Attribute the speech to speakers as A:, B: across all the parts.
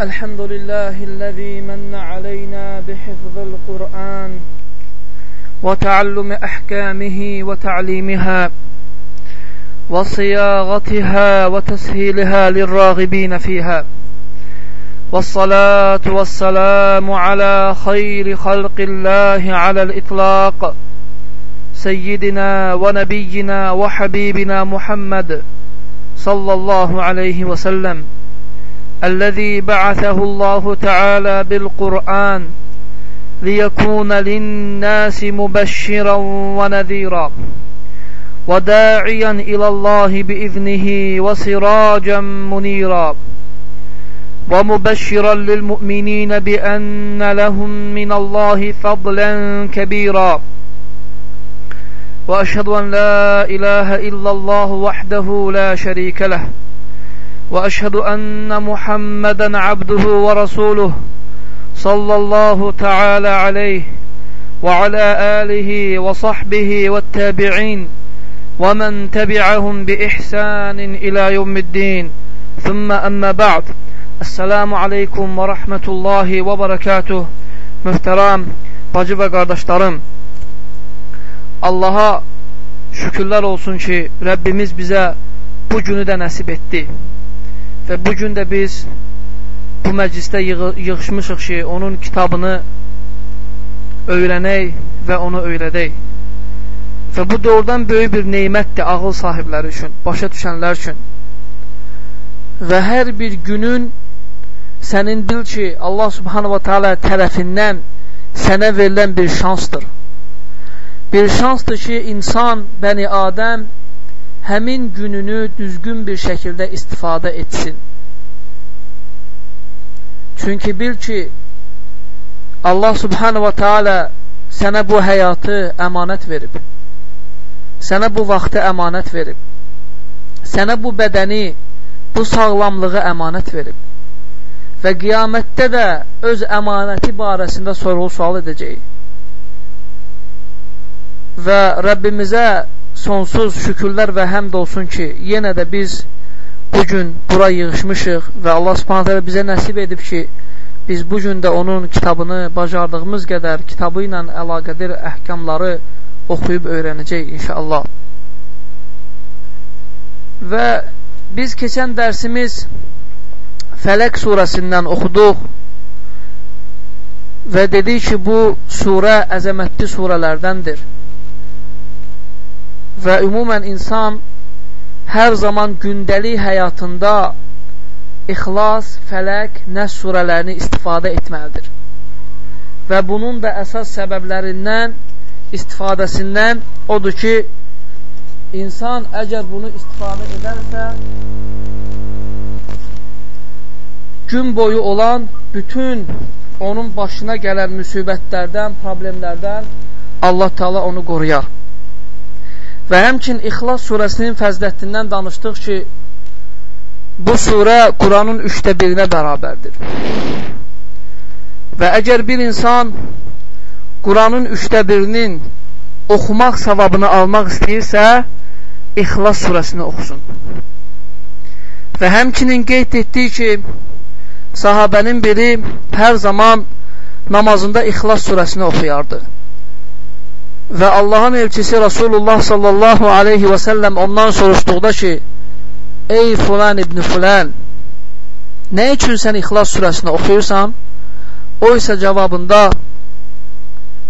A: الحمد لله الذي من علينا بحفظ القرآن وتعلم أحكامه وتعليمها وصياغتها وتسهيلها للراغبين فيها والصلاة والسلام على خير خلق الله على الإطلاق سيدنا ونبينا وحبيبنا محمد صلى الله عليه وسلم الذي بعثه الله تعالى بالقرآن ليكون للناس مبشرا ونذيرا وداعيا إلى الله بإذنه وسراجا منيرا ومبشرا للمؤمنين بأن لهم من الله فضلا كبيرا وأشهد أن لا إله إلا الله وحده لا شريك له وأشهد أن محمدا عبده ورسوله صلى الله تعالى عليه وعلى آله وصحبه والتابعين ومن تبعهم بإحسان إلى يوم الدين ثم أما بعد السلام عليكم ورحمة الله وبركاته مفترام باجب قردشترم الله شكرا olsun ki Rabbimiz bize bu günü. Və bu gün də biz bu məclisdə yığ yığışmışıq ki, onun kitabını öyrənək və onu öyrədək. Və bu doğrudan böyük bir neymətdir ağıl sahibləri üçün, başa düşənlər üçün. Və hər bir günün sənin bil ki, Allah subhanahu wa ta'ala tərəfindən sənə verilən bir şansdır. Bir şansdır ki, insan, bəni Adəm həmin gününü düzgün bir şəkildə istifadə etsin. Çünki bil ki, Allah subhanahu wa ta'ala sənə bu həyatı əmanət verib. Sənə bu vaxtı əmanət verib. Sənə bu bədəni, bu sağlamlığı əmanət verib və qiyamətdə də öz əmanəti barəsində sorğu-sual edəcək. Və Rəbbimizə sonsuz şükürlər və həmd olsun ki, yenə də biz bugün bura yığışmışıq və Allah subhanətələ bizə nəsib edib ki, biz bugün də onun kitabını bacardığımız qədər kitabı ilə əlaqədir əhkamları oxuyub öyrənəcək inşallah. Və biz keçən dərsimiz Fələq surəsindən oxuduq və dedik ki, bu surə əzəmətli surələrdəndir. Və ümumən insan hər zaman gündəlik həyatında İxlas, Fələq, Nəs surələrini istifadə etməlidir. Və bunun da əsas səbəblərindən, istifadəsindən odur ki, insan əgər bunu istifadə edərsə, gün boyu olan bütün onun başına gələn müsibətlərdən, problemlərdən Allah Taala onu qoruyar. Və həmçin İxlas surəsinin fəzlətindən danışdıq ki, bu surə Quranın üçdə birinə bərabərdir. Və əgər bir insan Quranın üçdə birinin oxumaq savabını almaq istəyirsə, İxlas surəsini oxusun. Və həmçinin qeyd etdiyi ki, sahabənin biri hər zaman namazında İxlas surəsini oxuyardı. Və Allahın elçisi Rasulullah sallallahu aleyhi və səlləm ondan soruşduqda ki, Ey fulan ibn fulan, nə üçün sən İxlas surəsini oxuyursan? O isə cavabında,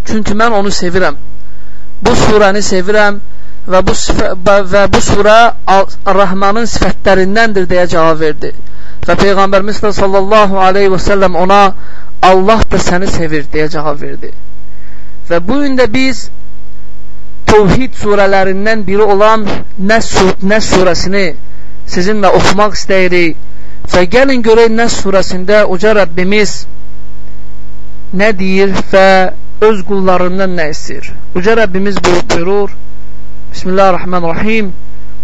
A: çünki mən onu sevirəm. Bu surəni sevirəm və bu, və bu surə Rahmanın sifətlərindəndir deyə cavab verdi. Və Peyğəmbərimiz sallallahu aleyhi və səlləm ona Allah da səni sevir deyə cavab verdi. Və bu gün də biz Tevhid surələrindən biri olan Nəs, Nəs surəsini sizinlə oxumaq istəyirik. Və gəlin görək Nəs surəsində Uca Rəbbimiz nə deyir və öz qullarından nə istəyir. Uca Rəbbimiz buyurur Bismillahirrahmanirrahim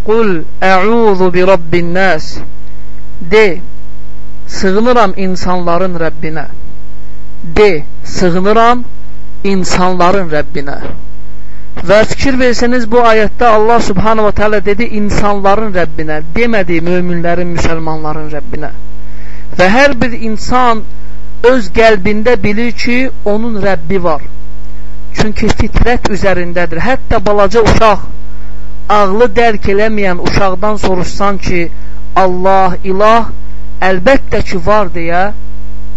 A: Qul ə'udhu bi Rabbin nəs De, sığınıram insanların Rəbbinə. De, sığınıram insanların Rəbbinə. Və fikir versəniz bu ayətdə Allah subhanahu wa ta'ala dedi insanların Rəbbinə, demədi möminlərin, müsəlmanların Rəbbinə. Və hər bir insan öz qəlbində bilir ki, onun Rəbbi var. Çünki fitrət üzərindədir. Hətta balaca uşaq, ağlı dərk eləməyən uşaqdan soruşsan ki, Allah, ilah, əlbəttə ki, var deyə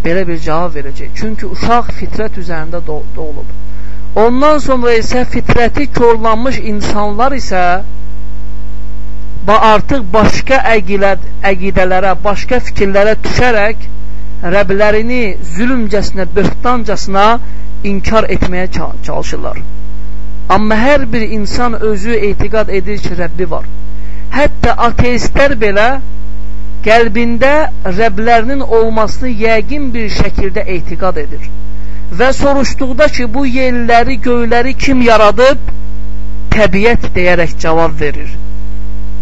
A: belə bir cavab verəcək. Çünki uşaq fitrət üzərində doğulub. Ondan sonra isə fitrəti korlanmış insanlar isə artıq başqa əqiləd, əqidələrə, başqa fikirlərə düşərək Rəblərini zülmcəsinə, böhtancasına inkar etməyə çalışırlar. Amma hər bir insan özü etiqad edir ki, Rəbbi var. Hətta ateistlər belə qəlbində Rəblərinin olmasını yəqin bir şəkildə etiqad edir. Və soruşduqda ki, bu yerləri, göyləri kim yaradıb? Təbiət deyərək cavab verir.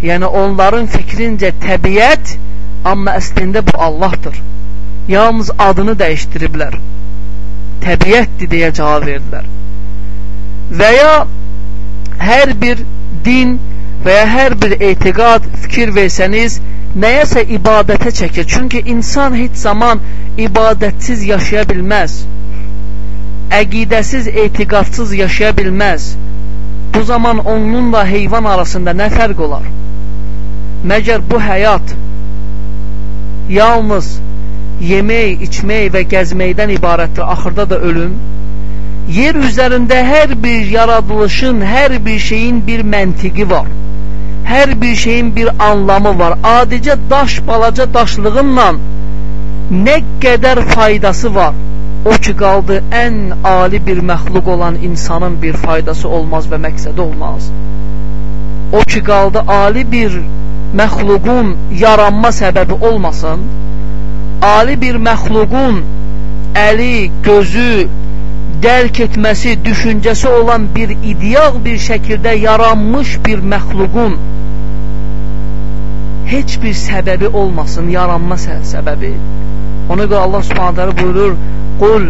A: Yəni onların fikrincə təbiət, amma əslində bu Allahdır. Yalnız adını dəyişdiriblər. Təbiətdir deyə cavab verdilər. Və ya hər bir din və ya hər bir etiqad fikir versəniz, nəyəsə ibadətə çəkir. Çünki insan heç zaman ibadətsiz yaşaya bilməz. Əqidəsiz, etiqadsız yaşaya bilməz. Bu zaman onunla heyvan arasında nə fərq olar? Məgər bu həyat yalnız yemək, içmək və gəzməkdən ibarətdir, axırda da ölüm. Yer üzərində hər bir yaradılışın, hər bir şeyin bir məntiqi var. Hər bir şeyin bir anlamı var. Adicə daş, balaca daşlığınla nə qədər faydası var. O ki, qaldı ən ali bir məxluq olan insanın bir faydası olmaz və məqsədi olmaz. O ki, qaldı ali bir məxluqun yaranma səbəbi olmasın, ali bir məxluqun əli, gözü, dərk etməsi, düşüncəsi olan bir ideal bir şəkildə yaranmış bir məxluqun heç bir səbəbi olmasın, yaranma səbəbi. Ona görə Allah subhanətələ buyurur, Qul,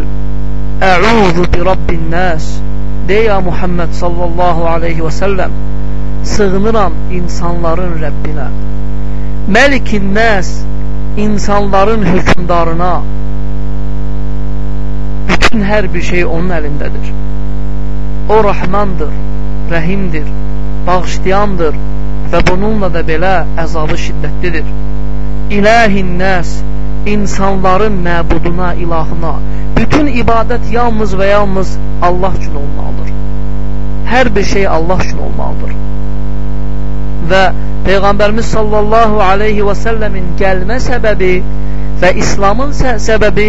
A: əuzu bi Rabbin nəs, deyə Muhammed sallallahu aleyhi və səlləm, sığınıram insanların Rəbbinə. Məlikin nəs, insanların hökmdarına. Bütün hər bir şey onun əlindədir. O rəhmandır, rəhimdir, bağışlayandır və bununla da belə əzabı şiddətlidir. İləhin nəs, insanların məbuduna, ilahına. Bütün ibadət yalnız və yalnız Allah üçün olmalıdır. Hər bir şey Allah üçün olmalıdır və Peyğəmbərimiz sallallahu aleyhi və səlləmin gəlmə səbəbi və İslamın səbəbi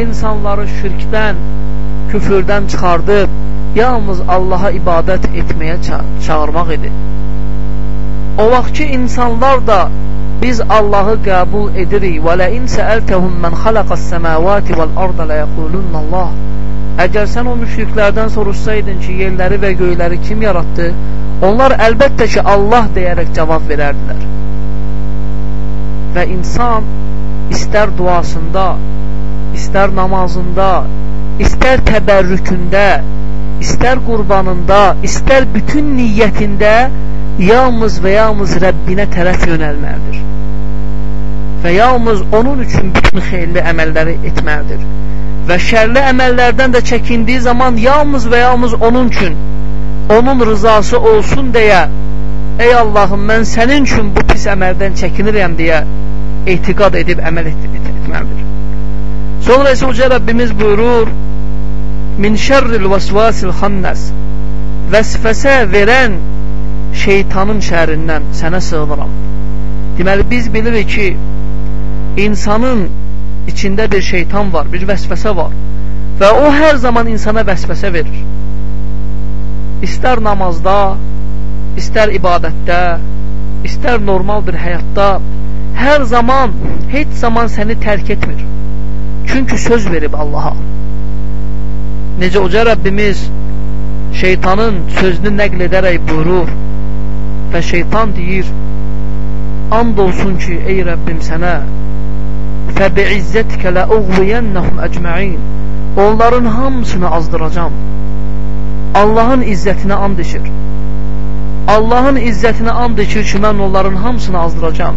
A: insanları şirkdən, küfürdən çıxardıb, yalnız Allaha ibadət etməyə ça çağırmaq idi. O vaxt ki, insanlar da biz Allahı qəbul edirik və ləin səəltəhum mən xaləqəs səməvati vəl-arda ləyəqulunnallah Əgər sən o müşriklərdən soruşsaydın ki, yerləri və göyləri kim yaratdı? Onlar əlbəttə ki, Allah deyərək cavab verərdilər. Və insan istər duasında, istər namazında, istər təbərrükündə, istər qurbanında, istər bütün niyyətində yalnız və yalnız Rəbbinə tərəf yönəlməlidir. Və yalnız onun üçün bütün xeyirli əməlləri etməlidir və şərli əməllərdən də çəkindiyi zaman yalnız və yalnız onun üçün, onun rızası olsun deyə, ey Allahım, mən sənin üçün bu pis əməldən çəkinirəm deyə etiqad edib əməl et et etməlidir. Sonra isə Uca Rəbbimiz buyurur, min şərril vəsvasil xannas vəsvəsə verən şeytanın şərindən sənə sığınıram. Deməli, biz bilirik ki, insanın içində bir şeytan var, bir vəsvəsə var və o hər zaman insana vəsvəsə verir. İstər namazda, istər ibadətdə, istər normal bir həyatda, hər zaman, heç zaman səni tərk etmir. Çünki söz verib Allaha. Necə uca Rəbbimiz şeytanın sözünü nəql edərək buyurur və şeytan deyir, and olsun ki, ey Rəbbim sənə Fəbi'izzətikə ləuğviyənnəhum əcməin Onların hamısını azdıracam. Allahın izzətinə and içir. Allahın izzətinə and içir ki, mən onların hamısını azdıracam.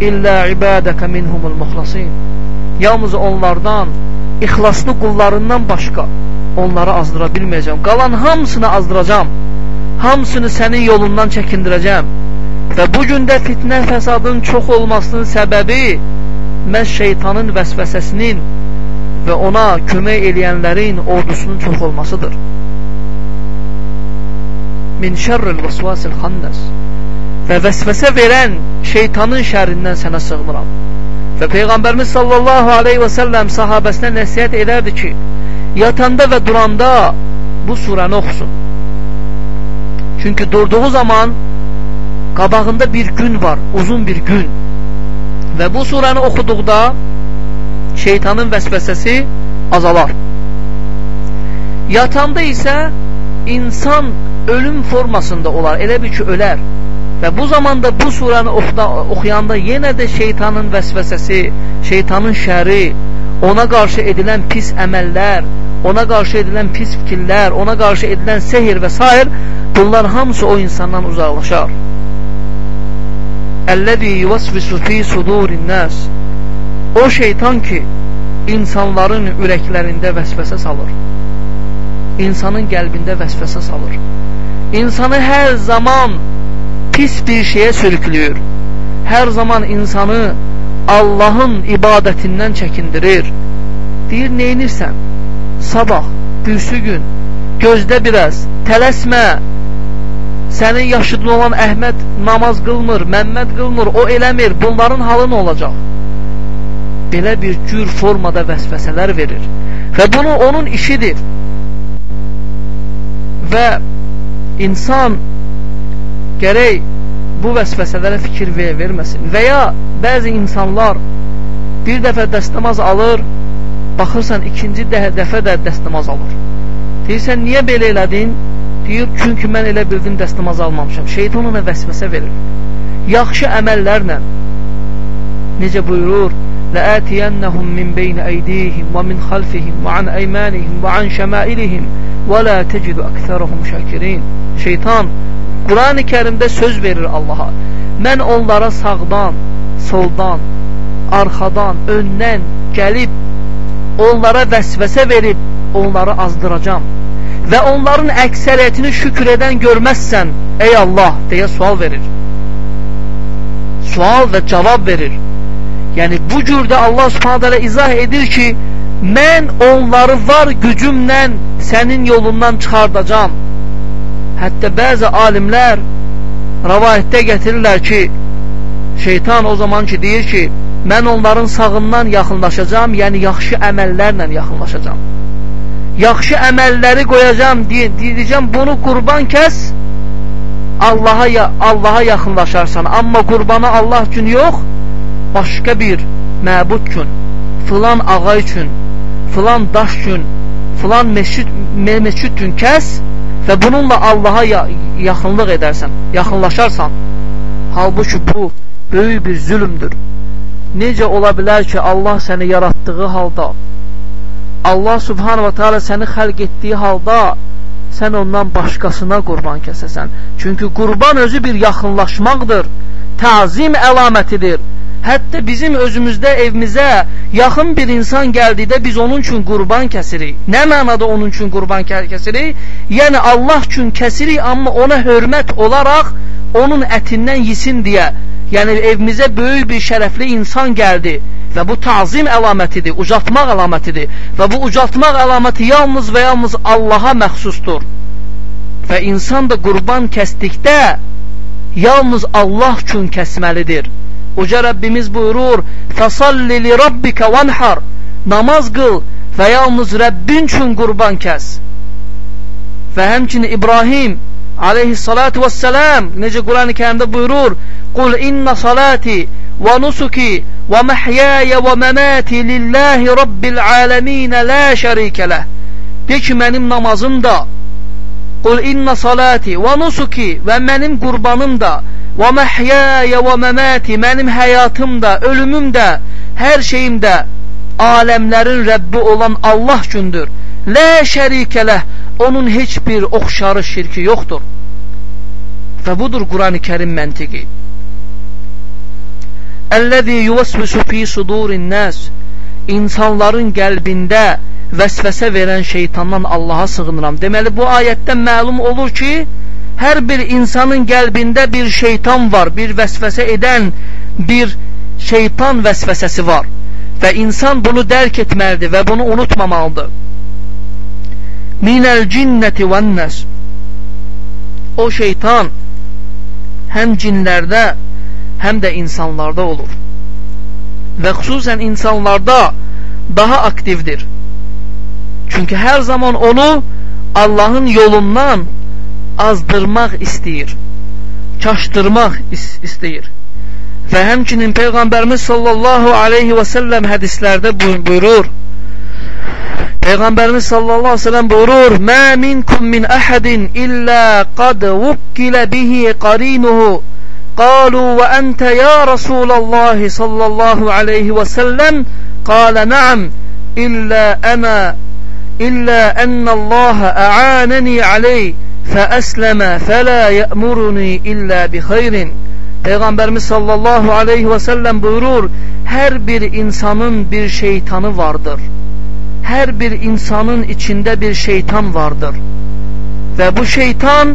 A: İllə ibadəkə minhumul muxlasin yalnız onlardan, ixlaslı qullarından başqa onları azdıra bilməyəcəm. Qalan hamısını azdıracam. Hamısını sənin yolundan çəkindirəcəm. Və bu gündə fitnə fəsadın çox olmasının səbəbi məhz şeytanın vəsvəsəsinin və ona kömək eləyənlərin ordusunun çox olmasıdır. Min şərril vəsvasil xannas və vəsvəsə verən şeytanın şərrindən sənə sığmıram. Və Peyğəmbərimiz sallallahu aleyhi və səlləm sahabəsinə nəsiyyət edərdi ki, yatanda və duranda bu surəni oxusun. Çünki durduğu zaman qabağında bir gün var, uzun bir gün. Və bu surəni oxuduqda şeytanın vəsvəsəsi azalar. Yatanda isə insan ölüm formasında olar, elə bir ki, ölər. Və bu zamanda bu surəni oxuyanda yenə də şeytanın vəsvəsəsi, şeytanın şəri, ona qarşı edilən pis əməllər, ona qarşı edilən pis fikirlər, ona qarşı edilən sehir və s. bunlar hamısı o insandan uzaqlaşar. Əlləzi yuvasvisu fi sudurin nas. O şeytan ki, insanların ürəklərində vəsvəsə salır. İnsanın qəlbində vəsvəsə salır. İnsanı hər zaman pis bir şeyə sürükləyir. Hər zaman insanı Allahın ibadətindən çəkindirir. Deyir, neynirsən? Sabah, bürsü gün, gözdə biraz, tələsmə, sənin yaşıdın olan Əhməd namaz qılmır, Məmməd qılmır, o eləmir, bunların halı nə olacaq? Belə bir cür formada vəsvəsələr verir və bunu onun işidir və insan gərək bu vəsvəsələrə fikir ver verməsin və ya bəzi insanlar bir dəfə dəstəmaz alır, baxırsan ikinci də dəfə də dəstəmaz alır. Deyirsən, niyə belə elədin? Deyir, çünki mən elə bildim dəstəmaz almamışam. Şeytan ona vəsvəsə verir. Yaxşı əməllərlə necə buyurur? لآتينهم من بين أيديهم ومن خلفهم وعن أيمانهم وعن شمائلهم ولا تجد أكثرهم شاكرين Şeytan Quran-ı Kərimdə söz verir Allaha. Mən onlara sağdan, soldan, arxadan, öndən gəlib onlara vəsvəsə verib onları azdıracam və onların əksəriyyətini şükür edən görməzsən, ey Allah, deyə sual verir. Sual və cavab verir. Yəni, bu cürdə Allah subhanələ izah edir ki, mən onları var gücümlə sənin yolundan çıxardacam. Hətta bəzi alimlər rəvayətdə gətirirlər ki, şeytan o zaman ki, deyir ki, mən onların sağından yaxınlaşacam, yəni yaxşı əməllərlə yaxınlaşacam yaxşı əməlləri qoyacam, deyəcəm, bunu qurban kəs, Allaha, Allaha yaxınlaşarsan. Amma qurbanı Allah üçün yox, başqa bir məbud üçün, filan ağa üçün, filan daş üçün, filan meşid, meşid üçün kəs və bununla Allaha yaxınlıq edərsən, yaxınlaşarsan. Halbuki bu böyük bir zülümdür. Necə ola bilər ki, Allah səni yaratdığı halda Allah subhanahu wa ta'ala səni xəlq etdiyi halda sən ondan başqasına qurban kəsəsən. Çünki qurban özü bir yaxınlaşmaqdır, təzim əlamətidir. Hətta bizim özümüzdə evimizə yaxın bir insan gəldikdə biz onun üçün qurban kəsirik. Nə mənada onun üçün qurban kəsirik? Yəni Allah üçün kəsirik, amma ona hörmət olaraq onun ətindən yesin deyə. Yəni evimizə böyük bir şərəfli insan gəldi və bu tazim əlamətidir, ucatmaq əlamətidir. Və bu ucatmaq əlaməti yalnız və yalnız Allaha məxsusdur. Və insan da qurban kəsdikdə yalnız Allah üçün kəsməlidir. Uca Rəbbimiz buyurur fəsalli li rabbikə vənhar namaz qıl və yalnız Rəbbin üçün qurban kəs. Və həmçinin İbrahim aleyhissalatu vesselam necə Quran-ı kərimdə buyurur qul inna salati ونسكي ومحياي ومماتي lillahi rabbil alamin la şərikə ləh de ki mənim namazım da qul inna salati və nusuki və mənim qurbanım da və məhyaya və məmati mənim həyatım da ölümüm də hər şeyim də aləmlərin Rəbbi olan Allah gündür la şərikə ləh onun heç bir oxşarı şirki yoxdur və budur Quran-ı Kərim məntiqi Əl-ləzi yuvəsvisu fi sudurin nəs insanların qəlbində vəsvəsə verən şeytandan Allaha sığınıram. Deməli, bu ayətdən məlum olur ki, hər bir insanın qəlbində bir şeytan var, bir vəsvəsə edən bir şeytan vəsvəsəsi var və insan bunu dərk etməlidir və bunu unutmamalıdır. Minəl cinnəti vənnəs O şeytan həm cinlərdə, həm də insanlarda olur. Və xüsusən insanlarda daha aktivdir. Çünki hər zaman onu Allahın yolundan azdırmaq istəyir, çaşdırmaq istəyir. Və həmçinin Peyğəmbərimiz sallallahu aleyhi və səlləm hədislərdə buyurur, Peyğəmbərimiz sallallahu aleyhi və səlləm buyurur, Mə minkum min əhədin illə qad vukkilə bihi qarinuhu قالوا وأنت يا رسول الله صلى الله عليه وسلم قال نعم إلا أنا إلا أن الله أعانني عليه فأسلم فلا يأمرني إلا بخير Peyğəmbərimiz sallallahu aleyhi və səlləm buyurur, hər bir insanın bir şeytanı vardır. Hər bir insanın içində bir şeytan vardır. Və bu şeytan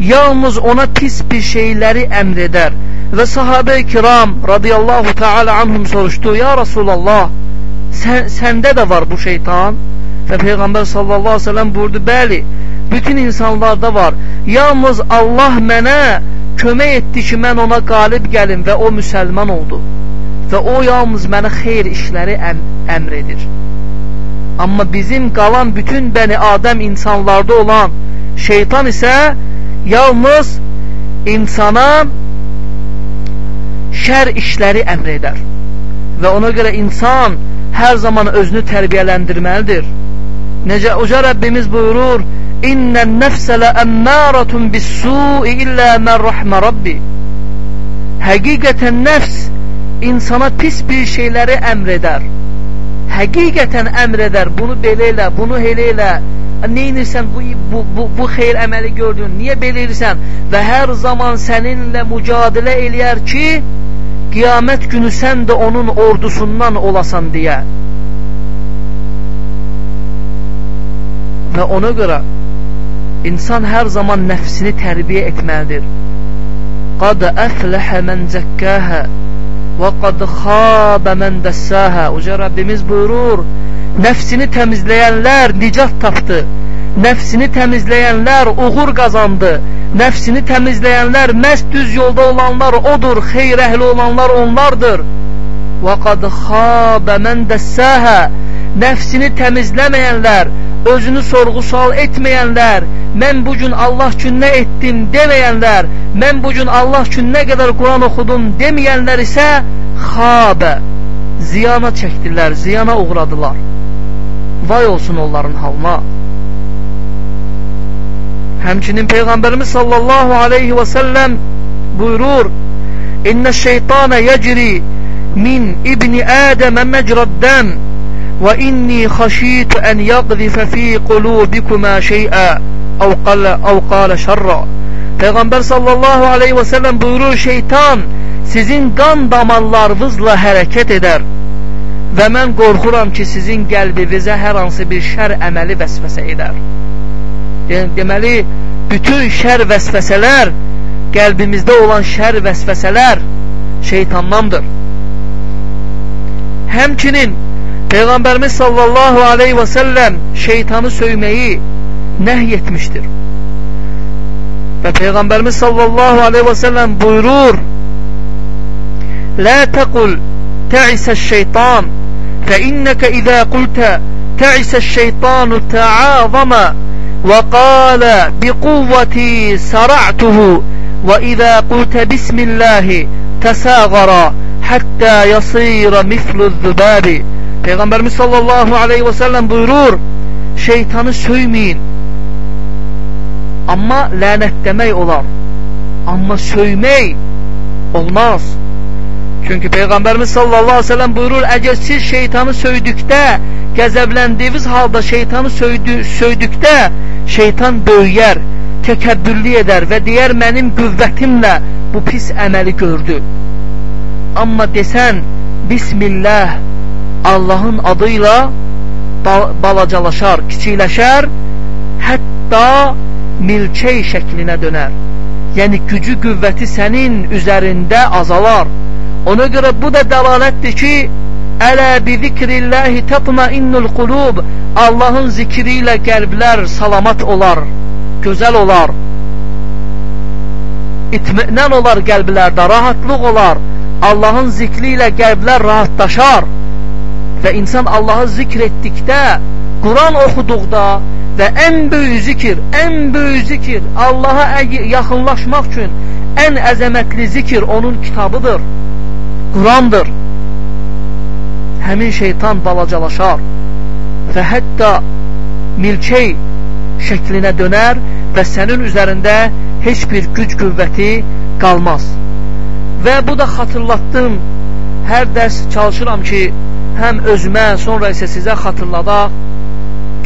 A: yalnız ona pis bir şeyləri əmr edər. Və sahabə-i kiram radiyallahu ta'ala anhum soruşdu, Ya Rasulallah, sən, səndə də var bu şeytan? Və Peyğəmbər sallallahu aleyhi ve sellem buyurdu, bəli, bütün insanlarda var. Yalnız Allah mənə kömək etdi ki, mən ona qalib gəlim və o müsəlman oldu. Və o yalnız mənə xeyr işləri əm əmr edir. Amma bizim qalan bütün bəni Adəm insanlarda olan şeytan isə yalnız insana şər işləri əmr edər. Və ona görə insan hər zaman özünü tərbiyələndirməlidir. Necə uca Rəbbimiz buyurur, İnnən nəfsə lə əmməratun bis-su'i illə mən rəhmə Rabbi. Həqiqətən nəfs insana pis bir şeyləri əmr edər. Həqiqətən əmr edər, bunu belə elə, bunu elə elə, neynirsən bu, bu, bu, bu xeyr əməli gördün, niyə belə edirsən və hər zaman səninlə mücadilə eləyər ki, qiyamət günü sən də onun ordusundan olasan deyə. Və ona görə insan hər zaman nəfsini tərbiyə etməlidir. Qad əfləhə mən zəkkəhə və qad xabə mən dəssəhə. Uca Rəbbimiz buyurur, Nəfsini təmizləyənlər nicat tapdı. Nəfsini təmizləyənlər uğur qazandı. Nəfsini təmizləyənlər məhz düz yolda olanlar odur, xeyr əhli olanlar onlardır. Və qad xabə mən dəssəhə Nəfsini təmizləməyənlər, özünü sorğu-sual etməyənlər, mən bugün Allah üçün nə etdim deməyənlər, mən bugün Allah üçün nə qədər Quran oxudum deməyənlər isə xabə, ziyana çəkdilər, ziyana uğradılar. Vay olsun onların halına. Həmçinin Peyğəmbərimiz sallallahu aleyhi və səlləm buyurur, İnnə şeytanə yəcri min ibni Ədəmə məcraddəm və inni xəşitü ən yaqzifə fi qulubikuma şeyə əv qalə, əv qalə şərra Peyğəmbər sallallahu aleyhi və səlləm buyurur, şeytan sizin qan damarlarınızla hərəkət edər və mən qorxuram ki, sizin qəlbinizə hər hansı bir şər əməli vəsvəsə edər. Deməli, bütün şər vəsvəsələr, qəlbimizdə olan şər vəsvəsələr şeytandandır. Həmçinin Peyğəmbərimiz sallallahu aleyhi və səlləm şeytanı söyməyi nəhy etmişdir. Və Peyğəmbərimiz sallallahu aleyhi və səlləm buyurur, Lə təqul tə'isə şeytan فإنك إذا قلت تعس الشيطان تعاظم وقال بقوتي سرعته وإذا قلت بسم الله تساغر hatta yasira mislu zübabi Peygamberimiz sallallahu aleyhi ve sellem buyurur şeytanı söymeyin ama lanetlemek olar ama söymək olmaz Çünki Peyğəmbərimiz sallallahu aleyhi ve sellem buyurur, əgər siz şeytanı söydükdə, qəzəbləndiyiniz halda şeytanı söydü, söydükdə, şeytan böyüyər, təkəbbürlü edər və deyər, mənim qüvvətimlə bu pis əməli gördü. Amma desən, Bismillah, Allahın adı ilə balacalaşar, kiçikləşər, hətta milçey şəklinə dönər. Yəni gücü, qüvvəti sənin üzərində azalar. Ona görə bu da dəlalətdir ki, Ələ bi zikrillahi tatmainnul qulub Allahın zikri ilə qəlblər salamat olar, gözəl olar. İtminən olar qəlblərdə, rahatlıq olar. Allahın zikri ilə qəlblər rahatlaşar və insan Allahı zikr etdikdə, Quran oxuduqda və ən böyük zikir, ən böyük zikir Allaha yaxınlaşmaq üçün ən əzəmətli zikir onun kitabıdır, Qurandır. Həmin şeytan balacalaşar və hətta milçey şəklinə dönər və sənin üzərində heç bir güc qüvvəti qalmaz. Və bu da xatırlatdım, hər dərs çalışıram ki, həm özümə, sonra isə sizə xatırladaq.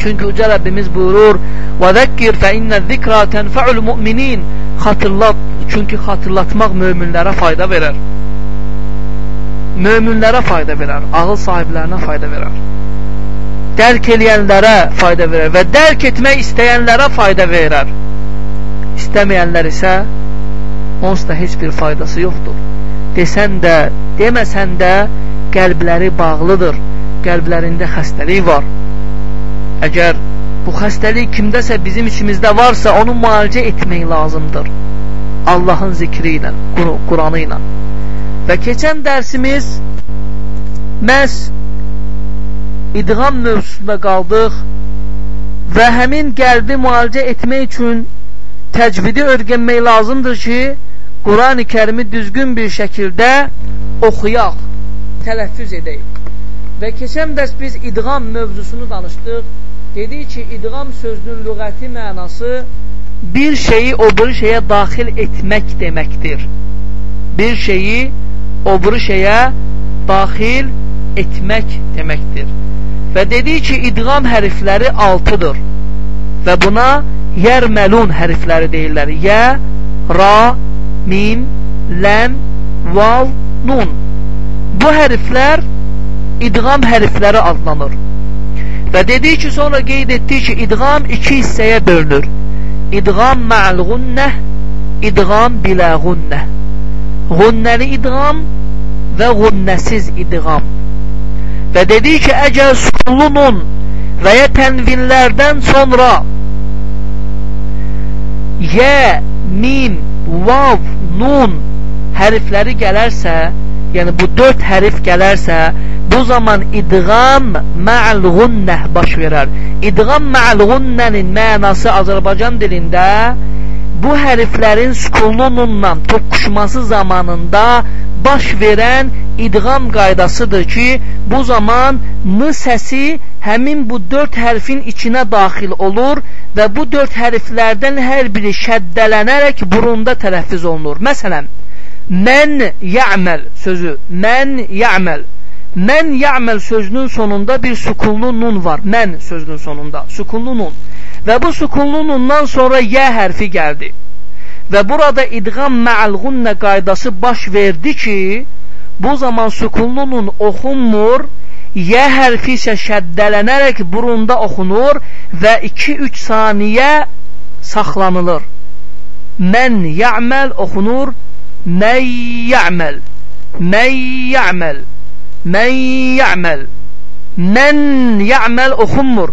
A: Çünki Uca Rəbbimiz buyurur: "Və zəkkir fə innə zikra tənfa'ul mu'minin." Xatırlat, çünki xatırlatmaq möminlərə fayda verər. Möminlərə fayda verər, ağıl sahiblərinə fayda verər. Dərk eləyənlərə fayda verər və dərk etmək istəyənlərə fayda verər. İstəməyənlər isə onsuz da heç bir faydası yoxdur. Desən də, deməsən də qəlbləri bağlıdır, qəlblərində xəstəlik var. Əgər bu xəstəlik kimdəsə bizim içimizdə varsa, onu müalicə etmək lazımdır. Allahın zikri ilə, Quranı ilə. Və keçən dərsimiz məhz idğam mövzusunda qaldıq və həmin qəlbi müalicə etmək üçün təcvidi öyrənmək lazımdır ki, Quran-ı kərimi düzgün bir şəkildə oxuyaq tələffüz edək. Və keçən dərs biz idğam mövzusunu danışdıq. Dedik ki, idğam sözünün lüğəti mənası bir şeyi o biri şeyə daxil etmək deməkdir. Bir şeyi o biri şeyə daxil etmək deməkdir. Və dedik ki, idğam hərfləri 6-dır. Və buna yərməlun hərfləri deyirlər. Yə, ra, mim, ləm, vav, nun bu hərflər idğam hərfləri adlanır. Və dedik ki, sonra qeyd etdik ki, idğam iki hissəyə bölünür. İdğam mə'l gunnəh, idğam bilə Gunnəli idğam və gunnəsiz idğam. Və dedik ki, əgər sukunlu nun və ya tənvinlərdən sonra yə, mim, vav, nun hərfləri gələrsə, yəni bu dörd hərif gələrsə, bu zaman idğam mə'l gunnəh baş verər. İdğam mə'l gunnənin mənası Azərbaycan dilində bu hərflərin sukunlu nunla toqquşması zamanında baş verən idğam qaydasıdır ki, bu zaman n səsi həmin bu dörd hərfin içinə daxil olur və bu dörd hərflərdən hər biri şəddələnərək burunda tələffüz olunur. Məsələn, Mən ya'məl sözü. Mən ya'məl. Mən ya'məl sözünün sonunda bir sukunlu nun var. Mən sözünün sonunda. Sukunlu nun. Və bu sukunlu nundan sonra yə hərfi gəldi. Və burada idğam mə'alğunnə qaydası baş verdi ki, bu zaman sukunlu nun oxunmur, yə hərfi isə şəddələnərək burunda oxunur və 2-3 saniyə saxlanılır. Mən ya'məl oxunur Mən ya'məl Mən ya'məl Mən ya'məl Mən ya'məl oxunmur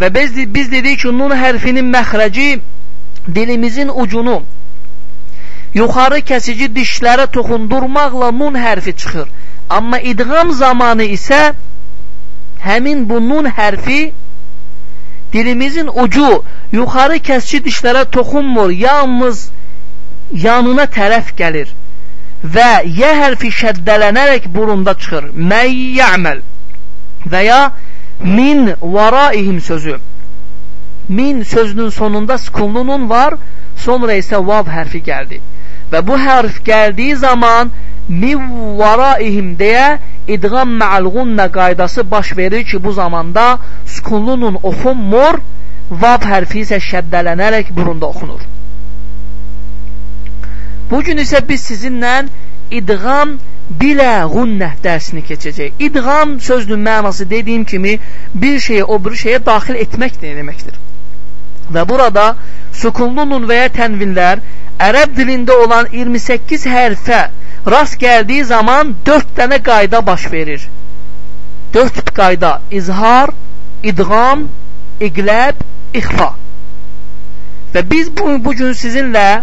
A: Və biz, biz dedik ki, nun hərfinin məxrəci dilimizin ucunu yuxarı kəsici dişlərə toxundurmaqla nun hərfi çıxır. Amma idğam zamanı isə həmin bu nun hərfi dilimizin ucu yuxarı kəsici dişlərə toxunmur. Yalnız yanına tərəf gəlir və yə hərfi şəddələnərək burunda çıxır. Mən yə'məl və ya min varaihim sözü. Min sözünün sonunda sukunlunun var, sonra isə vav hərfi gəldi. Və bu hərf gəldiyi zaman min varaihim deyə idğam mə'alğunnə qaydası baş verir ki, bu zamanda sukunlunun oxunmur, vav hərfi isə şəddələnərək burunda oxunur. Bugün isə biz sizinlə idğam bilə gunnə dərsini keçəcək. İdğam sözünün mənası dediyim kimi bir şeyə o bir şeyə daxil etmək deməkdir. Və burada sukunlu nun və ya tənvinlər ərəb dilində olan 28 hərfə rast gəldiyi zaman 4 dənə qayda baş verir. 4 qayda: izhar, idğam, iqləb, ixfa. Və biz bu, bu gün sizinlə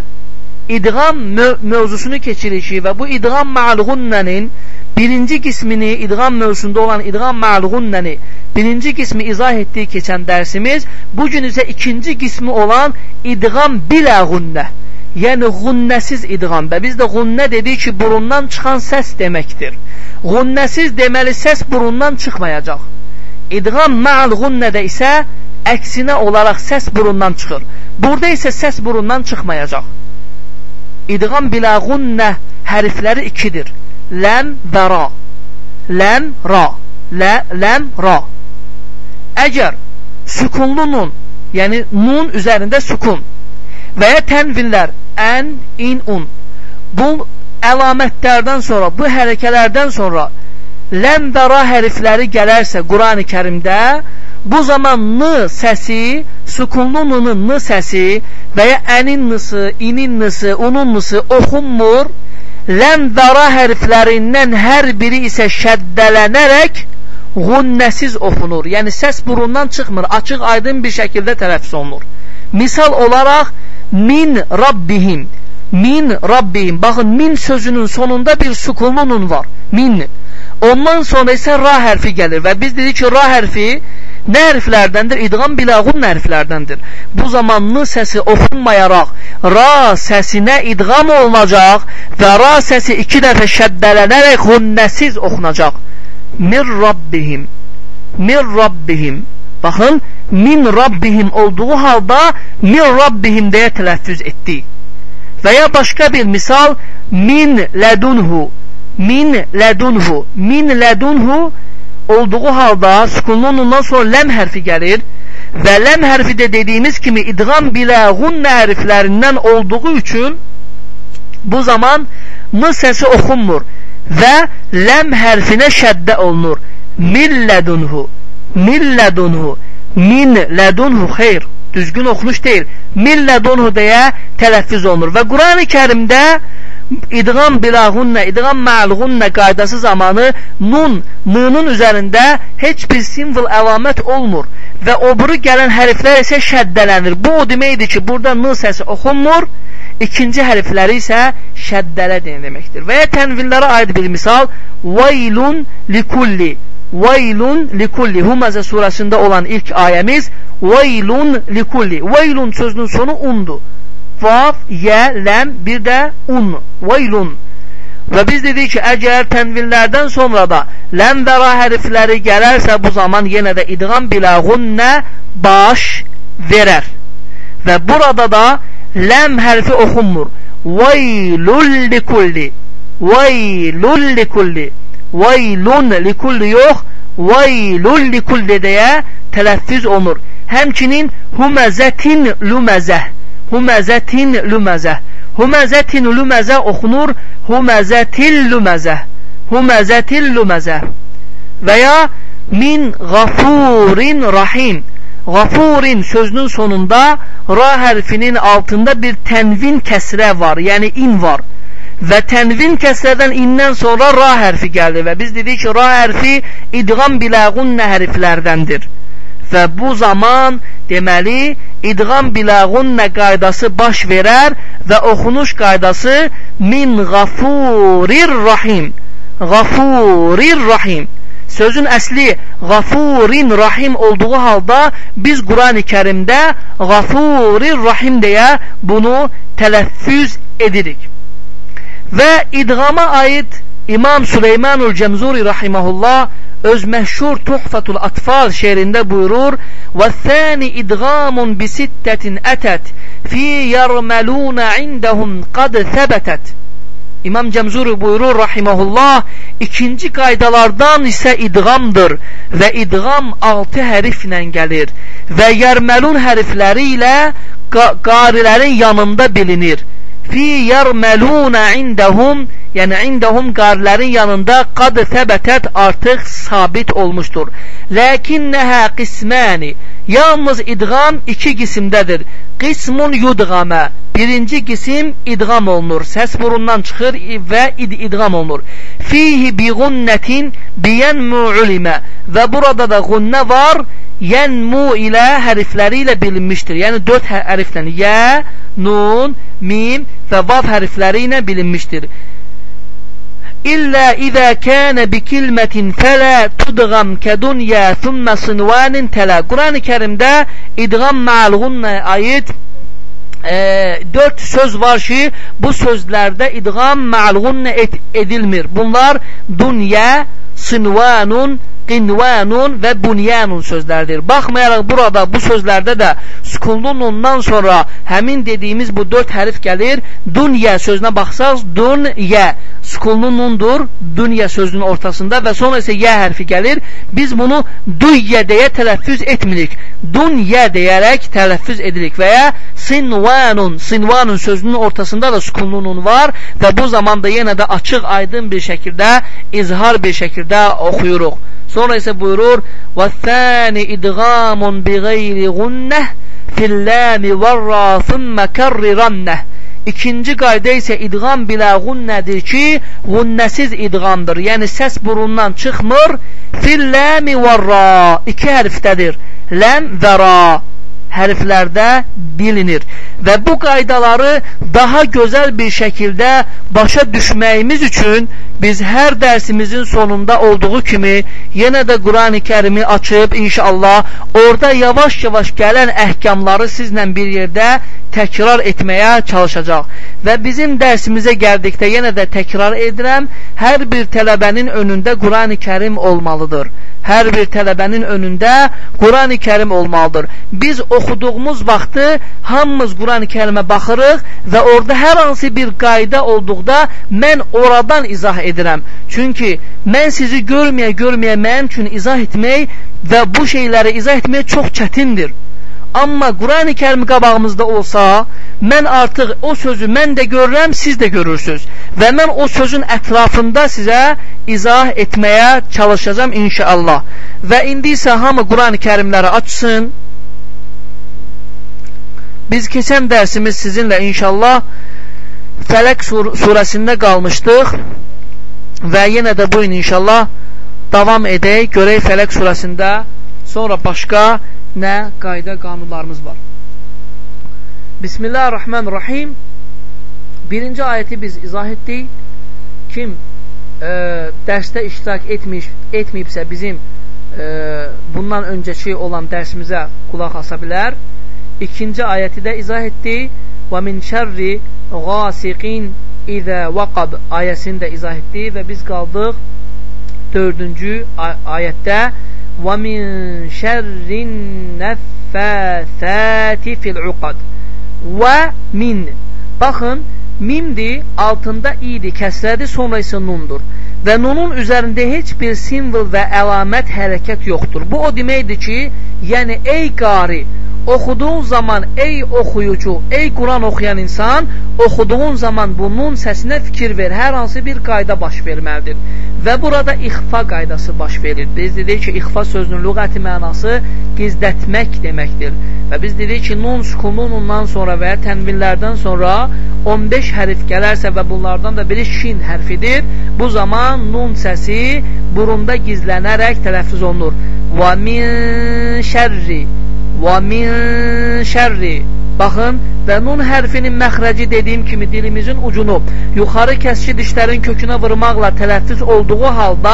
A: idğam mövzusunu keçirişi və bu idğam ma'luğunnənin birinci qismini idğam mövzusunda olan idğam ma'luğunnəni birinci qismi izah etdiyi keçən dərsimiz bu gün isə ikinci qismi olan idğam biləğunnə yəniğunnəsiz idğam və biz dəğunnə dedik ki burundan çıxan səs deməkdirğunnəsiz deməli səs burundan çıxmayacaq. İdğam ma'alğunnədə isə əksinə olaraq səs burundan çıxır. Burada isə səs burundan çıxmayacaq İdğam bilə gunnə hərfləri ikidir. Ləm və ra. Ləm, ra. Lə, ləm, ra. Əgər sükunlu nun, yəni nun üzərində sukun və ya tənvinlər ən, in, un bu əlamətlərdən sonra, bu hərəkələrdən sonra ləm və ra hərfləri gələrsə Qurani kərimdə bu zaman n səsi, sukunlu n-ın n səsi və ya ənin n-sı, inin n-sı, unun n-sı oxunmur. Ləm və ra hərflərindən hər biri isə şəddələnərəkğunnəsiz oxunur. Yəni səs burundan çıxmır, açıq aydın bir şəkildə tələffüz olunur. Misal olaraq min rabbihim min rabbihim baxın min sözünün sonunda bir sukunlu nun var. Min. Ondan sonra isə ra hərfi gəlir və biz dedik ki, ra hərfi nə hərflərdəndir? İdğam biləğun hərflərdəndir. Bu zaman n səsi oxunmayaraq ra səsinə idğam olunacaq və ra səsi iki dəfə şəddələnərək hunnəsiz oxunacaq. Mir Rabbihim Mir Rabbihim Baxın, min Rabbihim olduğu halda min Rabbihim deyə tələffüz etdi. Və ya başqa bir misal min lədunhu min lədunhu min lədunhu olduğu halda sukunlu nundan sonra ləm hərfi gəlir və ləm hərfi də dediyimiz kimi idğam bilə gunnə hərflərindən olduğu üçün bu zaman m səsi oxunmur və ləm hərfinə şəddə olunur. Min lədunhu min lədunhu xeyr. Düzgün oxunuş deyil. Min lədunhu deyə tələffüz olunur. Və Qurani kərimdə idğam bilahunnə, idğam ma'luhunnə qaydası zamanı nun, nunun üzərində heç bir simvol əlamət olmur və o buru gələn hərflər isə şəddələnir. Bu o deməkdir ki, burada n səsi oxunmur, ikinci hərfləri isə şəddələ deməkdir. Və ya tənvillərə aid bir misal, vaylun likulli, vaylun likulli, Humazə surəsində olan ilk ayəmiz, vaylun likulli, vaylun sözünün sonu undur vav, yə, ləm, bir də un, veylun. Və biz dedik ki, əgər tənvinlərdən sonra da ləm və ra hərfləri gələrsə, bu zaman yenə də idğam biləğunnə baş verər. Və burada da ləm hərfi oxunmur. Veylul likulli. Veylul likulli. Veylun likulli yox, veylul likulli deyə tələffüz olunur. Həmçinin huməzətin luməzəh Huməzətin lüməzə. Huməzətin lüməzə oxunur. Huməzətil lüməzə. Huməzətil lüməzə. Və ya min qafurin rahim. Qafurin sözünün sonunda ra hərfinin altında bir tənvin kəsrə var, yəni in var. Və tənvin kəsrədən indən sonra ra hərfi gəldi və biz dedik ki, ra hərfi idğam biləğunnə hərflərdəndir. Və bu zaman deməli idğam biləğunnə qaydası baş verər və oxunuş qaydası min qafurir rahim. Qafurir rahim. Sözün əsli qafurin rahim olduğu halda biz Qurani kərimdə qafurir rahim deyə bunu tələffüz edirik. Və idğama aid İmam Süleymanul Cemzuri rahimahullah öz məşhur Tuhfatul Atfal şehrində buyurur və thani idğamun bi sittətin ətət fi yermeluna indahum qad səbətət İmam Cemzuri buyurur rahimahullah ikinci qaydalardan isə idğamdır və idğam 6 hərflə gəlir və yermelun hərfləri ilə qarilərin yanında bilinir fi yarmeluna indahum yəni indahum qarilərin yanında qad səbətət artıq sabit olmuşdur. Lakinnəhə qisməni yalnız idğam iki qismdədir. Qismun yudğamə birinci qisim idğam olunur. Səs burundan çıxır və id idğam olunur. Fihi bi gunnətin biyənmu ulimə və burada da gunnə var yənmu ilə hərfləri ilə bilinmişdir. Yəni dörd hərflə yə, nun, mim və vav hərfləri ilə bilinmişdir. İllə izə kənə bi kilmətin fələ tudğam kədunya thumma sınvanin tələ. Quran-ı Kərimdə idğam məlğunna aid e, dörd söz var ki, bu sözlərdə idğam məlğunna et, edilmir. Bunlar dunya, sınvanun, qinvanun və bunyanun sözlərdir. Baxmayaraq burada bu sözlərdə də sukunlu nundan sonra həmin dediyimiz bu dörd hərif gəlir. Dunya sözünə baxsaq, dunya sukunlu nundur, dunya sözünün ortasında və sonra isə yə hərfi gəlir. Biz bunu duyyə deyə tələffüz etmirik. Dunya deyərək tələffüz edirik və ya sinvanun, sinvanun sözünün ortasında da sukunlu nun var və bu zamanda yenə də açıq, aydın bir şəkildə, izhar bir şəkildə oxuyuruq. Sonra isə buyurur: "Və thani idğamun bighayri gunnah fil-lam var-ra thumma karrirannah." İkinci qayda isə idğam bilə gunnədir ki, gunnəsiz idğamdır. Yəni səs burundan çıxmır. Fil-lam var-ra iki hərfdədir. Lam və ra hərflərdə bilinir və bu qaydaları daha gözəl bir şəkildə başa düşməyimiz üçün biz hər dərsimizin sonunda olduğu kimi yenə də Qurani Kərimi açıb inşallah orada yavaş-yavaş gələn əhkamları sizlə bir yerdə təkrar etməyə çalışacaq və bizim dərsimizə gəldikdə yenə də təkrar edirəm hər bir tələbənin önündə Qurani Kərim olmalıdır hər bir tələbənin önündə Quran-ı Kərim olmalıdır. Biz oxuduğumuz vaxtı hamımız Quran-ı Kərimə baxırıq və orada hər hansı bir qayda olduqda mən oradan izah edirəm. Çünki mən sizi görməyə görməyə mənim üçün izah etmək və bu şeyləri izah etmək çox çətindir. Amma Quran-ı Kərim qabağımızda olsa, mən artıq o sözü mən də görürəm, siz də görürsünüz. Və mən o sözün ətrafında sizə izah etməyə çalışacağam inşallah. Və indi isə hamı Quran-ı Kərimləri açsın. Biz keçən dərsimiz sizinlə inşallah Fələq sur surəsində qalmışdıq və yenə də bu gün inşallah davam edək, görək Fələq surəsində sonra başqa nə qayda qanunlarımız var. Bismillahirrahmanirrahim birinci ayəti biz izah etdik. Kim e, dərsdə iştirak etmiş, etməyibsə bizim e, bundan öncəki olan dərsimizə qulaq asa bilər. İkinci ayəti də izah etdi. Və min şərri qasiqin izə vaqab ayəsini də izah etdi və biz qaldıq dördüncü ayətdə və min şərrin nəffəsəti fil uqad və min baxın mimdir, altında idi, kəsrədir, sonra isə nundur. Və nunun üzərində heç bir simvol və əlamət hərəkət yoxdur. Bu o deməkdir ki, yəni ey qari, oxuduğun zaman ey oxuyucu, ey Quran oxuyan insan, oxuduğun zaman bunun səsinə fikir ver, hər hansı bir qayda baş verməlidir. Və burada ixfa qaydası baş verir. Biz dedik ki, ixfa sözünün lüğəti mənası gizlətmək deməkdir. Və biz dedik ki, nun sukununundan sonra və ya tənvillərdən sonra 15 hərf gələrsə və bunlardan da biri şin hərfidir, bu zaman nun səsi burunda gizlənərək tələffüz olunur. Və min şərri və min şərri Baxın, və nun hərfinin məxrəci dediyim kimi dilimizin ucunu yuxarı kəski dişlərin kökünə vurmaqla tələffüz olduğu halda,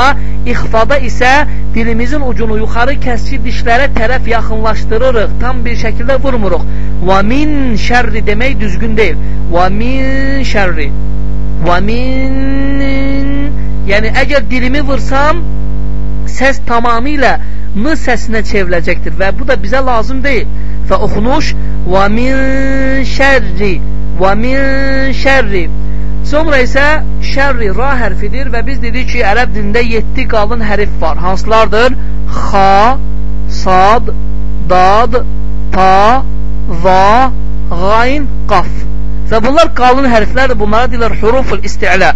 A: ixfada isə dilimizin ucunu yuxarı kəski dişlərə tərəf yaxınlaşdırırıq, tam bir şəkildə vurmuruq. Və min şərri demək düzgün deyil. Və min şərri. Və min... Yəni, əgər dilimi vursam, səs tamamilə m səsinə çevriləcəkdir və bu da bizə lazım deyil. Və oxunuş və min şərri və min şərri Sonra isə şərri ra hərfidir və biz dedik ki, ərəb dilində 7 qalın hərif var. Hansılardır? Xa, sad, dad, ta, va, qayn, qaf. Və bunlar qalın hərflərdir. Bunlara deyirlər huruful isti'la.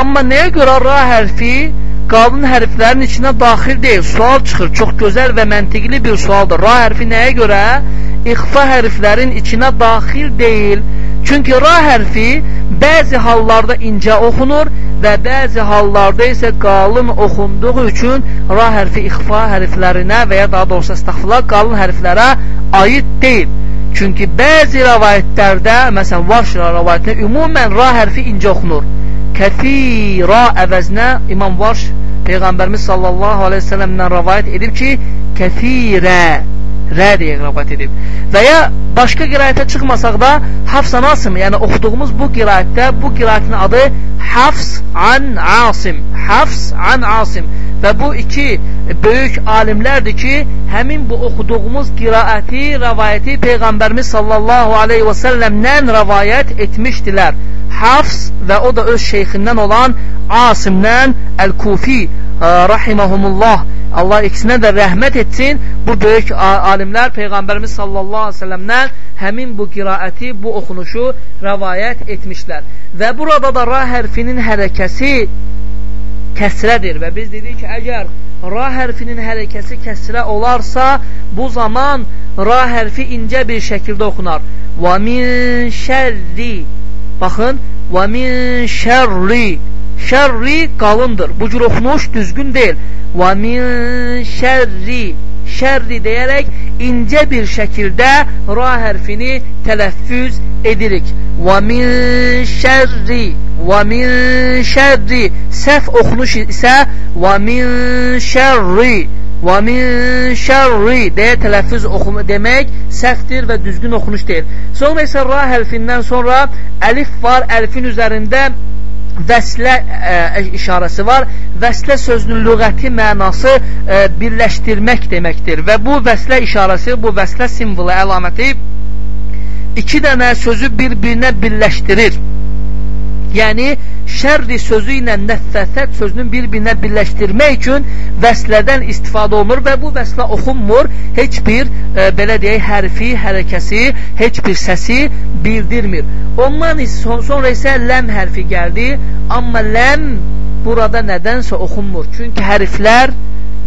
A: Amma nəyə görə ra hərfi qalın hərflərin içinə daxil deyil? Sual çıxır. Çox gözəl və məntiqli bir sualdır. Ra hərfi nəyə görə? İxfa hərflərin içinə daxil deyil. Çünki ra hərfi bəzi hallarda incə oxunur və bəzi hallarda isə qalın oxunduğu üçün ra hərfi ixfa hərflərinə və ya daha doğrusu əstəxfirullah qalın hərflərə aid deyil. Çünki bəzi rəvayətlərdə, məsələn, Varşıra rəvayətində ümumən ra hərfi incə oxunur. Kəthira əvəzinə İmam Varş Peyğəmbərimiz sallallahu aleyhi ve sellemdən rəvayət edib ki, kəthirə rə deyə qirayət edib. Və ya başqa qirayətə çıxmasaq da Hafs an Asim, yəni oxuduğumuz bu qirayətdə bu qirayətin adı Hafs an Asim. Hafs an Asim. Və bu iki böyük alimlərdir ki, həmin bu oxuduğumuz qiraəti, rəvayəti Peyğəmbərimiz sallallahu aleyhi və səlləmdən rəvayət etmişdilər. Hafs və o da öz şeyxindən olan Asimdən Əl-Kufi rahiməhumullah Allah ikisinə də rəhmət etsin. Bu böyük alimlər Peyğəmbərimiz sallallahu əleyhi və səlləmdən həmin bu qiraəti, bu oxunuşu rəvayət etmişlər. Və burada da ra hərfinin hərəkəsi kəsrədir və biz dedik ki, əgər ra hərfinin hərəkəsi kəsrə olarsa, bu zaman ra hərfi incə bir şəkildə oxunar. Və min şərri Baxın, və min şərri Şərri qalındır. Bu cür oxunuş düzgün deyil. Və min şərri şərri deyərək incə bir şəkildə ra hərfini tələffüz edirik. Və min şərri və min şərri səhv oxunuş isə və min şərri və min şərri deyə tələffüz oxunu demək səhvdir və düzgün oxunuş deyil. Sonra isə ra hərfindən sonra əlif var, əlifin üzərində vəslə ə, e, işarəsi var. Vəslə sözünün lüğəti mənası ə, e, birləşdirmək deməkdir və bu vəslə işarəsi, bu vəslə simvolu, əlaməti iki dənə sözü bir-birinə birləşdirir. Yəni, şərri sözü ilə nəffəsət sözünün bir-birinə birləşdirmək üçün vəslədən istifadə olunur və bu vəslə oxunmur. Heç bir, e, belə deyək, hərfi, hərəkəsi, heç bir səsi bildirmir. Ondan son, sonra isə ləm hərfi gəldi, amma ləm burada nədənsə oxunmur. Çünki hərflər,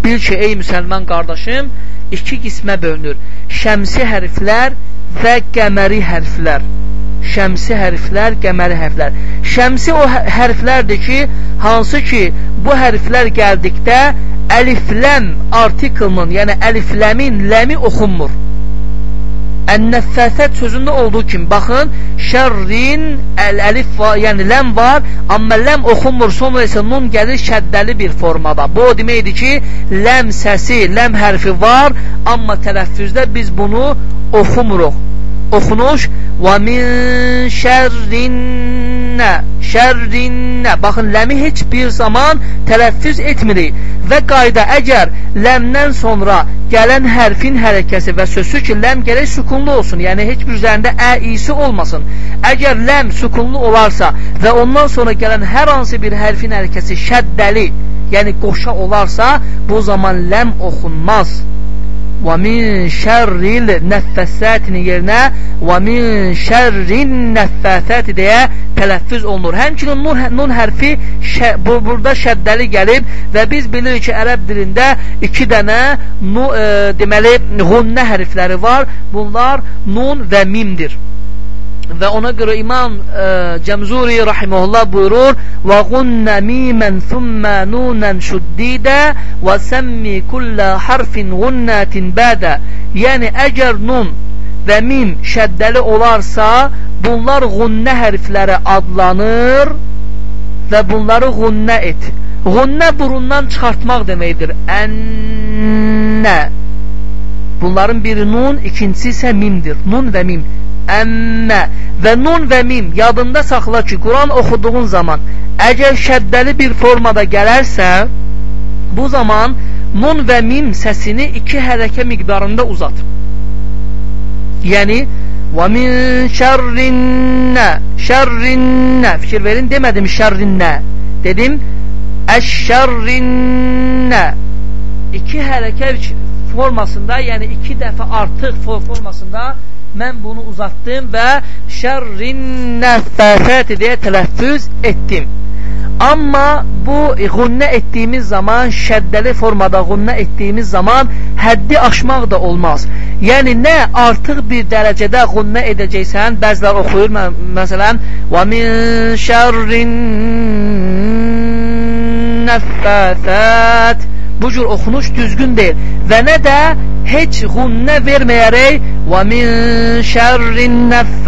A: bil ki, ey müsəlman qardaşım, iki qismə bölünür. Şəmsi hərflər və qəməri hərflər şəmsi hərflər, qəməri hərflər. Şəmsi o hə-, hərflərdir ki, hansı ki, bu hərflər gəldikdə əlifləm artiklının, yəni əlifləmin ləmi oxunmur. Ən-nəffəsət sözündə olduğu kimi, baxın, şərrin, əl-əlif var, yəni ləm var, amma ləm oxunmur, sonra isə nun gəlir şəddəli bir formada. Bu o deməkdir ki, ləm səsi, ləm hərfi var, amma tələffüzdə biz bunu oxumuruq oxunuş. Və min şərrinnə şərrinnə baxın ləmi heç bir zaman tələffüz etmirik. Və qayda əgər ləmdən sonra gələn hərfin hərəkəsi və sözü ki ləm gələk sükunlu olsun yəni heç bir üzərində ə isi olmasın. Əgər ləm sükunlu olarsa və ondan sonra gələn hər hansı bir hərfin hərəkəsi şəddəli yəni qoşa olarsa bu zaman ləm oxunmaz və min şərril nəffəsətinin yerinə və min şərrin nəffəsəti deyə tələffüz olunur. Həmçinin nun, nun hərfi şə, bu, burada şəddəli gəlib və biz bilirik ki, ərəb dilində iki dənə nu, e, deməli,ğunnə hərfləri var. Bunlar nun və mimdir. Və ona görə İmam e, Cəmzuri rahimehullah buyurur: "Və gunna miman thumma nunan şuddidə və səmmi kullə harfin gunnatin bada." Yəni əgər nun və mim şəddəli olarsa, bunlar gunnə hərfləri adlanır və bunları gunnə et. Gunnə burundan çıxartmaq deməkdir. Ənnə. Bunların biri nun, ikincisi isə mimdir. Nun və mim əmmə və nun və mim yadında saxla ki, Quran oxuduğun zaman əgər şəddəli bir formada gələrsə, bu zaman nun və mim səsini iki hərəkə miqdarında uzat. Yəni, və min şərrinnə, şərrinnə, fikir verin, demədim şərrinnə, dedim, əşşərrinnə, iki hərəkə formasında, yəni iki dəfə artıq formasında mən bunu uzatdım və şərrin nəfəsəti deyə tələffüz etdim. Amma buğunnə etdiyimiz zaman, şəddəli formadağunnə etdiyimiz zaman həddi aşmaq da olmaz. Yəni nə artıq bir dərəcədəğunnə edəcəksən, bəzilər oxuyur mə məsələn, "Və min şərrin nəfəsət" Bu cür oxunuş düzgün deyil və nə də heçğunnə verməyərək وَمِنْ شَرِّ النَّفَّ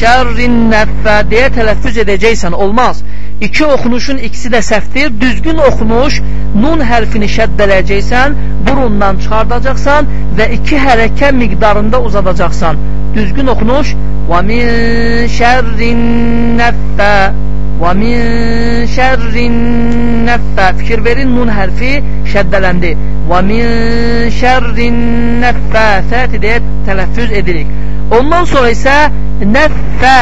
A: شَرِّ النَّفَّ deyə tələffüz edəcəksən, olmaz. İki oxunuşun ikisi də səhvdir. Düzgün oxunuş, nun hərfini şəddələyəcəksən, burundan çıxardacaqsan və iki hərəkə miqdarında uzadacaqsan. Düzgün oxunuş وَمِنْ شَرِّ النَّفَّ Və min şərrin nəffə Fikir verin, nun hərfi şəddələndi. Və min şərrin nəffəsəti deyə tələffüz edirik. Ondan sonra isə nəffə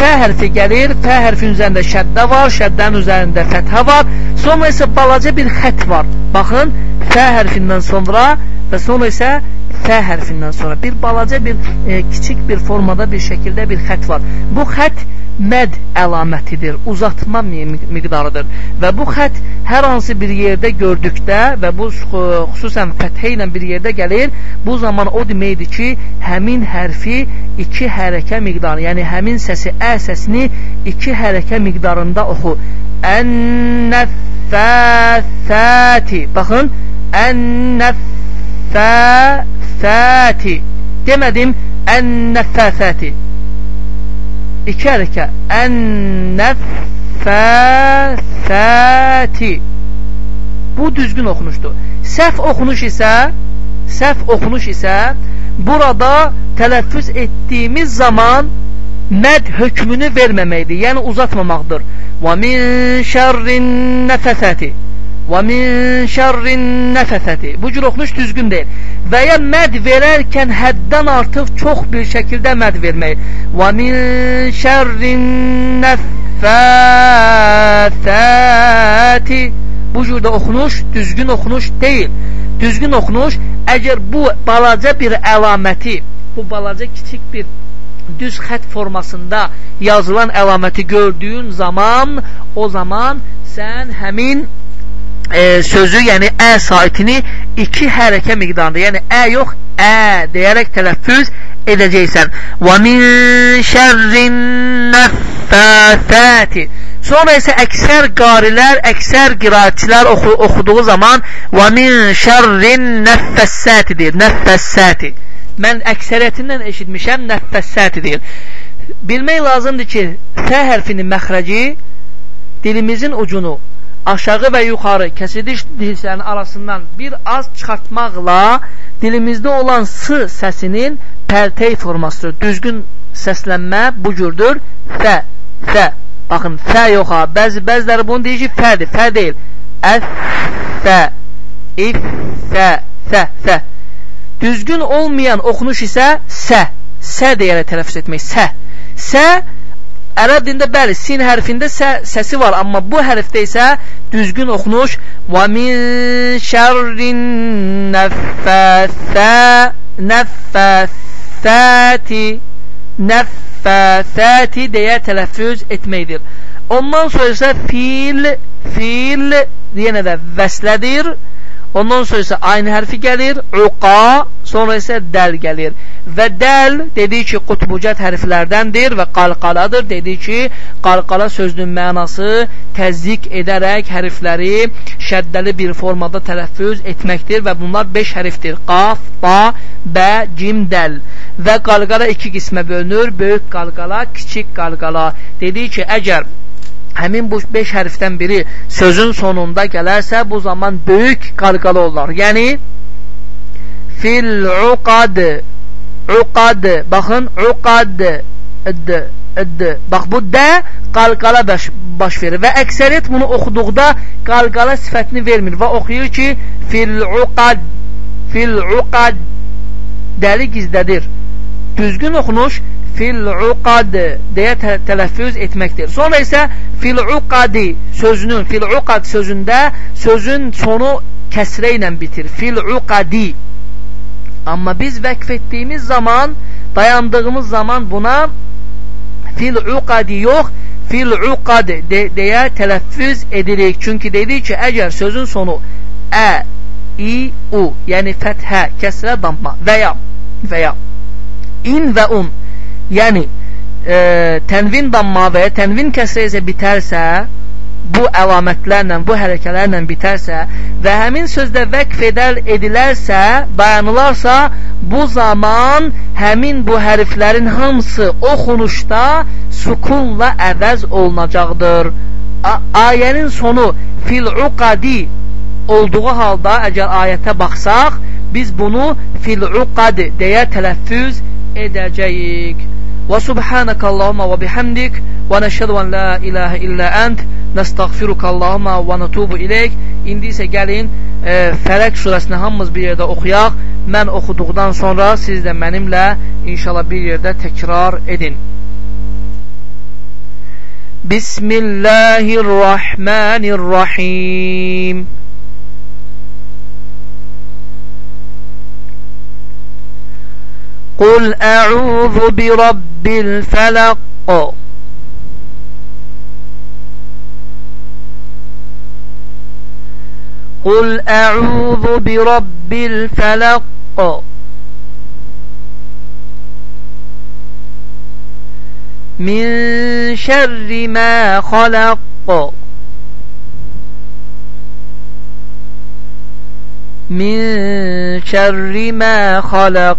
A: Fə hərfi gəlir, fə hərfin üzərində şəddə var, şəddənin üzərində fəthə var. Sonra isə balaca bir xət var. Baxın, fə hərfindən sonra və sonra isə F hərfindən sonra. Bir balaca bir e, kiçik bir formada bir şəkildə bir xət var. Bu xət məd əlamətidir, uzatma miqdarıdır. Və bu xət hər hansı bir yerdə gördükdə və bu xüsusən fəthə ilə bir yerdə gəlir, bu zaman o deməkdir ki, həmin hərfi iki hərəkə miqdarı, yəni həmin səsi ə səsini iki hərəkə miqdarında oxu. Ən-nəffəsəti Baxın, ən-nəffəsəti Demədim, ən-nəffəsəti İki hərəkə. Ən-nəffəsəti. Bu düzgün oxunuşdur. Səhv oxunuş isə səhv oxunuş isə burada tələffüz etdiyimiz zaman məd hökmünü verməməkdir, yəni uzatmamaqdır. Və min şərrin nəfəsəti və min şərrin nəfəsəti. Bu cür oxunuş düzgün deyil. Və ya məd verərkən həddən artıq çox bir şəkildə məd vermək. Və min şərrin nəfəsəti. Bu cür də oxunuş düzgün oxunuş deyil. Düzgün oxunuş əgər bu balaca bir əlaməti, bu balaca kiçik bir düz xət formasında yazılan əlaməti gördüyün zaman, o zaman sən həmin e, sözü, yəni ə saitini iki hərəkə miqdarında, yəni ə yox, ə deyərək tələffüz edəcəksən. Və min şərrin nəffəsəti Sonra isə əksər qarilər, əksər qiraətçilər oxu, oxuduğu zaman və min şərrin nəffəssəti deyir, nəffəssəti. Mən əksəriyyətindən eşitmişəm, nəffəssəti deyir. Bilmək lazımdır ki, fə hərfinin məxrəci dilimizin ucunu aşağı və yuxarı kəsidiş dilsənin arasından bir az çıxartmaqla dilimizdə olan s səsinin pərtey formasıdır. Düzgün səslənmə bu cürdür. Fə, fə. Baxın, fə yox ha. Bəzi, bəziləri bunu deyir ki, fədir. Fə deyil. Əf, fə, if, fə, fə, fə. Düzgün olmayan oxunuş isə sə. Sə deyərək tələffüz etmək. Sə. Sə Ərəb dində bəli, sin hərfində sə, səsi var, amma bu hərfdə isə düzgün oxunuş və min şərrin nəffəsə nəffəsəti nəffəsəti deyə tələffüz etməkdir. Ondan sonra isə fil, fil yenə də vəslədir. Ondan sonra isə aynı hərfi gəlir, uqa, sonra isə dəl gəlir. Və dəl dediyi ki, qutbucət hərflərdəndir və qalqaladır. Dediyi ki, qalqala sözünün mənası təzdik edərək hərfləri şəddəli bir formada tələffüz etməkdir və bunlar 5 hərfdir. Qaf, ba, bə, cim, dəl. Və qalqala iki qismə bölünür. Böyük qalqala, kiçik qalqala. Dediyi ki, əgər həmin bu 5 hərfdən biri sözün sonunda gələrsə, bu zaman böyük qalqalı olar. Yəni, fil uqad, baxın, uqad, id, id. Bax, bu də qalqala baş, baş verir və əksəriyyət bunu oxuduqda qalqala sifətini vermir və oxuyur ki, fil uqad, fil uqad, dəli gizdədir. Düzgün oxunuş, fil uqad deyə tə tələffüz etməkdir. Sonra isə fil uqadi sözünün, fil uqad sözündə sözün sonu kəsrə ilə bitir. Fil uqadi Amma biz vəqf etdiyimiz zaman, dayandığımız zaman buna fil-uqadi yox, fil-uqad de deyə tələffüz edirik. Çünki dedik ki, əgər sözün sonu ə, i, u, yəni fəthə, kəsrə, damma və ya, və ya in və un, yəni e, tənvin damma və ya tənvin kəsrə isə bitərsə, bu əlamətlərlə, bu hərəkələrlə bitərsə və həmin sözdə vəqf edər, edilərsə, dayanılarsa, bu zaman həmin bu hərflərin hamısı oxunuşda sukunla əvəz olunacaqdır. A ayənin sonu fil-uqadi olduğu halda, əgər ayətə baxsaq, biz bunu fil-uqad deyə tələffüz edəcəyik. Və subhanəkə Allahumma və bihamdik və nəşhədu ən la ilahə illə ənt nəstəğfiruka Allahumma və natubu ileyk. İndi isə gəlin e, Fələq surəsini hamımız bir yerdə oxuyaq. Mən oxuduqdan sonra siz də mənimlə inşallah bir yerdə təkrar edin. Bismillahirrahmanirrahim. قل أعوذ برب الفلق قل أعوذ برب الفلق من شر ما خلق من شر ما خلق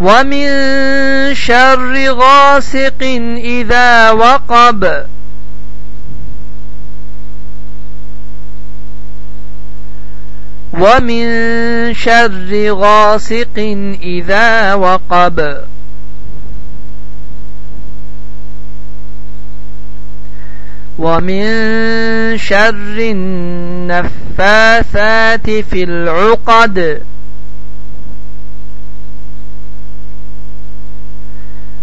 A: ومن شر غاسق إذا وقب ومن شر غاسق إذا وقب ومن شر النفاثات في العقد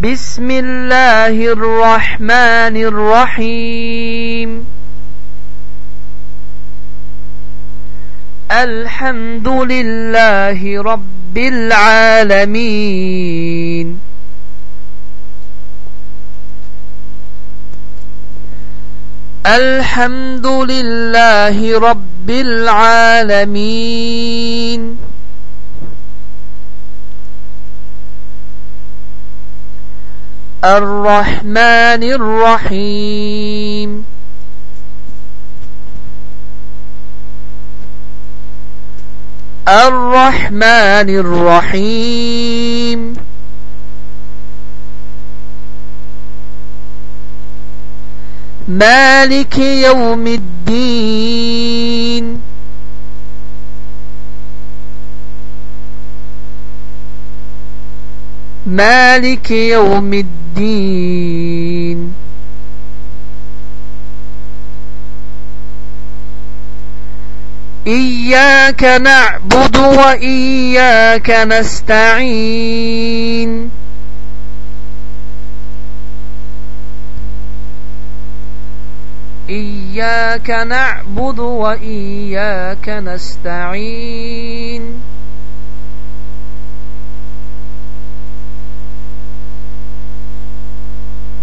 A: بسم الله الرحمن الرحيم. الحمد لله رب العالمين. الحمد لله رب العالمين. الرحمن الرحيم. الرحمن الرحيم. مالك يوم الدين. مالك يوم الدين. إياك نعبد وإياك نستعين. إياك نعبد وإياك نستعين.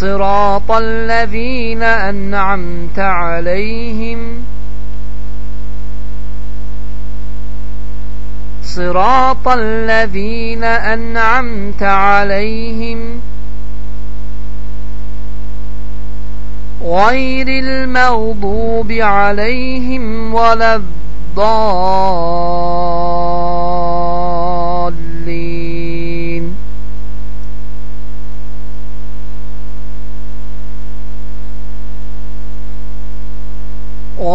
A: صراط الذين أنعمت عليهم. صراط الذين أنعمت عليهم. غير المغضوب عليهم ولا الضالين.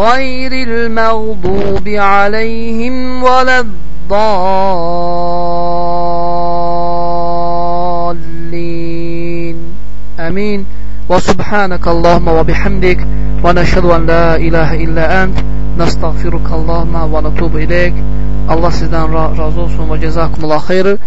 A: غير المغضوب عليهم ولا الضالين. أمين. وسبحانك اللهم وبحمدك ونشهد أن لا إله إلا أنت. نستغفرك اللهم ونتوب إليك. Allah sizdən razı və cəzakumullah xeyri.